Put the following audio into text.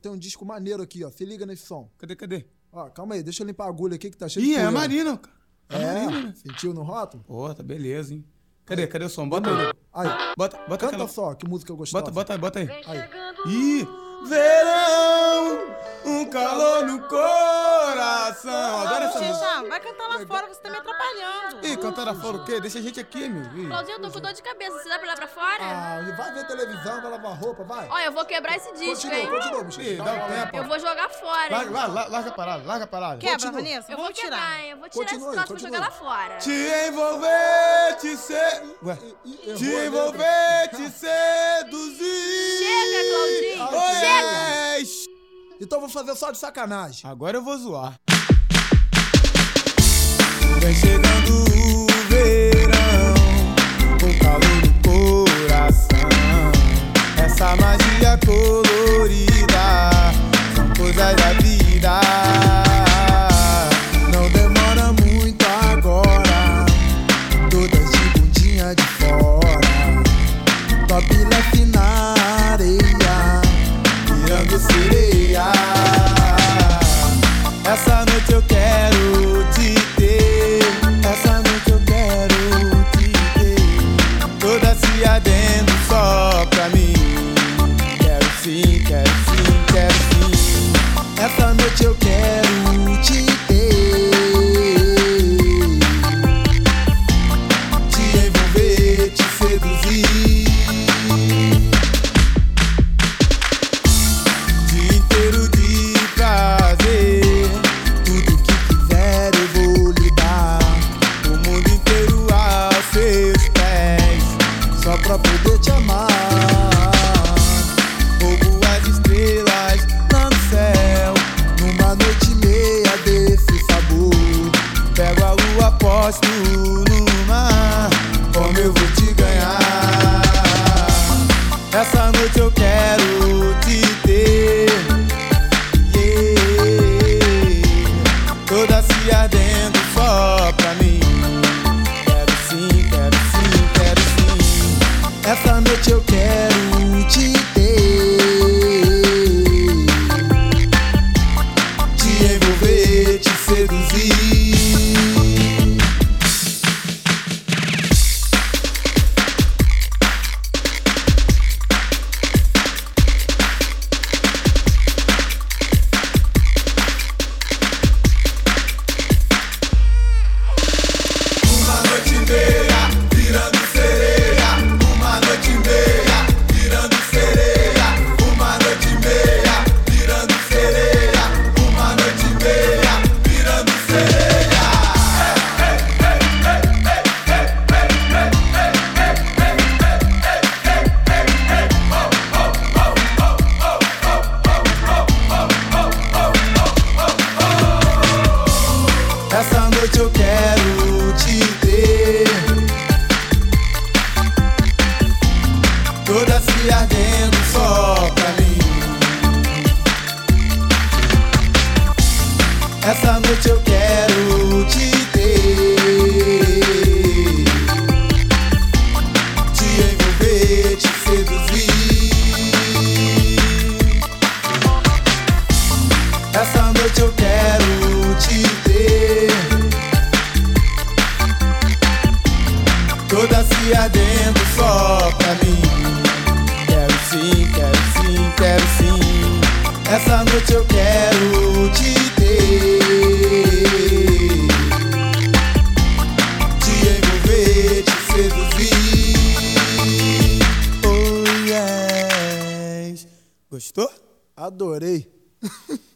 Tem um disco maneiro aqui, ó. Se liga nesse som. Cadê, cadê? Ó, calma aí, deixa eu limpar a agulha aqui que tá cheio Ih, de é a poeira. Marina, cara. É a É, Marina, né? sentiu no rótulo? Pô, tá beleza, hein? Cadê, cadê o som? Bota aí. Aí, Bota, bota canta aquela... só, que música gostosa. Bota, bota aí, bota aí. Aí. Ih, verão, coração. Adoro essa música. Vai cantar lá fora, você tá me atrapalhando. Ih, cantar lá fora o quê? Deixa a gente aqui, meu. Ih. Claudinho, eu tô com dor de cabeça. Você dá pra ir lá pra fora? Ah, vai ver televisão, vai lavar roupa, vai. Olha, eu vou quebrar esse disco, Continua, hein? continua, bicho. Ih, dá um tempo. Eu vou jogar fora. Larga, hein? larga, larga, larga a parada, larga a parada. Quebra, Continua. Vanessa, Eu vou vamos quebrar, tirar. hein? Eu vou tirar Continua esse troço e vou continua. jogar lá fora. Te envolver, te ser... Ué. Te envolver, te seduzir. Chega, Claudinho. Chega! Então vou fazer só de sacanagem. Agora eu vou zoar. Vem chegando o verão, com calor Quero noite eu quero te ter. Yeah. Toda se ardendo só pra mim. Quero sim, quero sim, quero sim. Essa noite eu quero te ter. Essa noite eu quero te ter. Te envolver, te seduzir. Essa noite eu quero te ter. Toda se ardendo Gostou? Adorei.